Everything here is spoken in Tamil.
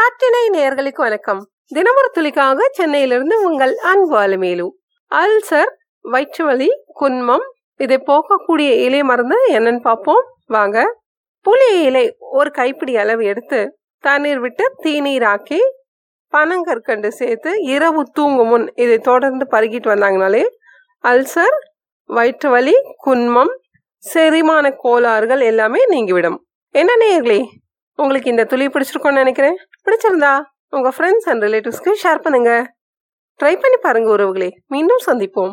நாட்டினை நேர்களுக்கு வணக்கம். தினமொரு துளிக்காக சென்னையிலிருந்து உங்கள் அன்பு அலுமேலு அல்சர் வயிற்று வலி குன்மம் இதை போக்கக்கூடிய இலை மருந்து என்னன்னு பார்ப்போம். வாங்க. புளி இலை ஒரு கைப்பிடி அளவு எடுத்து தண்ணீர் விட்டு தீநீராக்கி பனங்கற்கண்டு சேர்த்து இரவு தூங்கும் முன் இதை தொடர்ந்து பருகிட்டு வந்தாங்கனாலே அல்சர் வயிற்று வலி குன்மம் செரிமான கோளாறுகள் எல்லாமே நீங்கிவிடும். என்ன நேர்களே உங்களுக்கு இந்த துளி பிடிச்சிருக்கோன்னு நினைக்கிறேன்? பிடிச்சிருந்தா உங்க ஃப்ரெண்ட்ஸ் அண்ட் ரிலேட்டிவ்ஸ்க்கு ஷேர் பண்ணுங்க. ட்ரை பண்ணி பாருங்க உறவுகளே. மீண்டும் சந்திப்போம்.